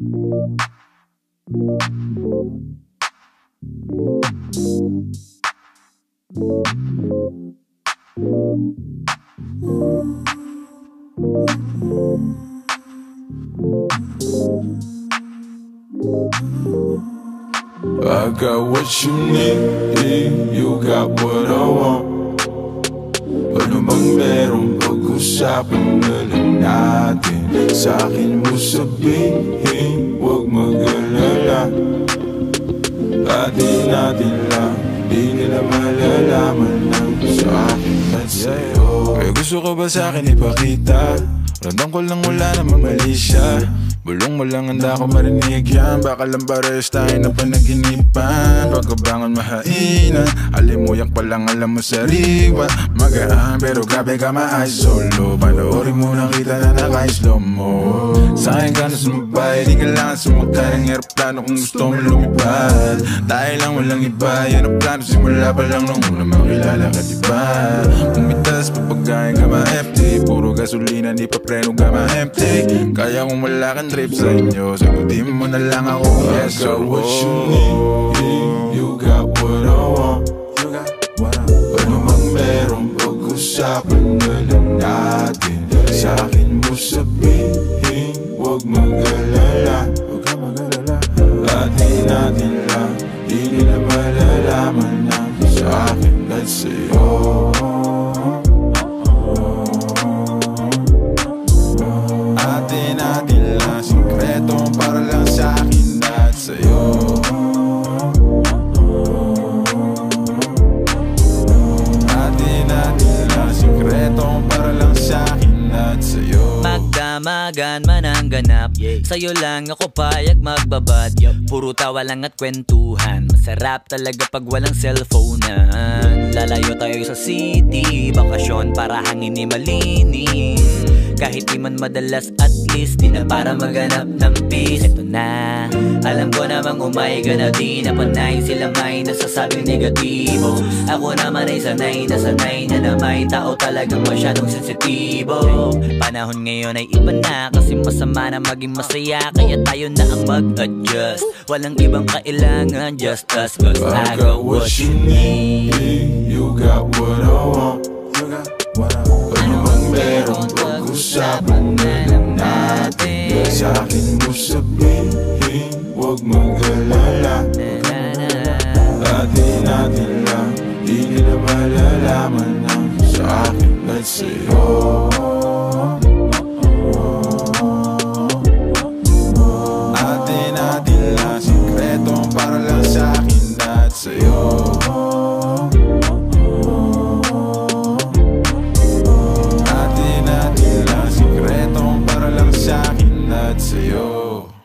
I got what you need, you got what I want. Bang meron pag-usapan na lang natin. Sa akin mo sabihin, huwag mag-alala. Atin natin lang, di nila malalaman lang Sa akin at sa'yo. Ay gusto ko ba sa akin ipakita? Randang ko lang wala namang mali siya Bulong mo lang handa ko marinig yan. Baka lang pares tayo na panaginipan Pagkabangon mahainan. Alimuyak pa lang alam mo sariwa. Magaan pero grabe ka ma-ay solo Panoorin mo lang na naka-slow mo. Sa akin ka na sumabay. Di kailangan sumakay ng aeroplano kung gusto mo lumipad. Tayo lang walang iba Yan ang plano. Simula pa lang nung una makilala ka diba Umitas papagkain ka ma-empty. Puro gasolina di pa preno ka ma-empty Kaya kung wala kang trip sa inyo. Sagutin mo na lang ako Yes or what you need You got what I want. You got what I want. Ano mang meron pag-usapan na lang natin? Sa akin mo sabihin Huwag mag-alala. Mag-alala. Atin natin lang Di nila malalaman na Sa akin at sa'yo Magdamagan man ang ganap. Sa'yo lang ako payag magbabad. Puro tawa lang at kwentuhan. Masarap talaga pag walang cellphonean. Lalayo tayo sa city Bakasyon para hangin ni malinis. Kahit di man madalas at least Di na para maganap ng peace. Ito na namang umay ka na di na panay Sila may nasasabing negatibo. Ako naman ay sanay na sanay na na may tao talagang masyadong sensitibo. Panahon ngayon ay iba na Kasi masama na maging masaya. Kaya tayo na ang mag-adjust. Walang ibang kailangan Just us cause I got what you need You got what I sabihin Huwag mag-alala. Atin natin lang Di nila malalaman na Sa akin at sa'yo That's to you.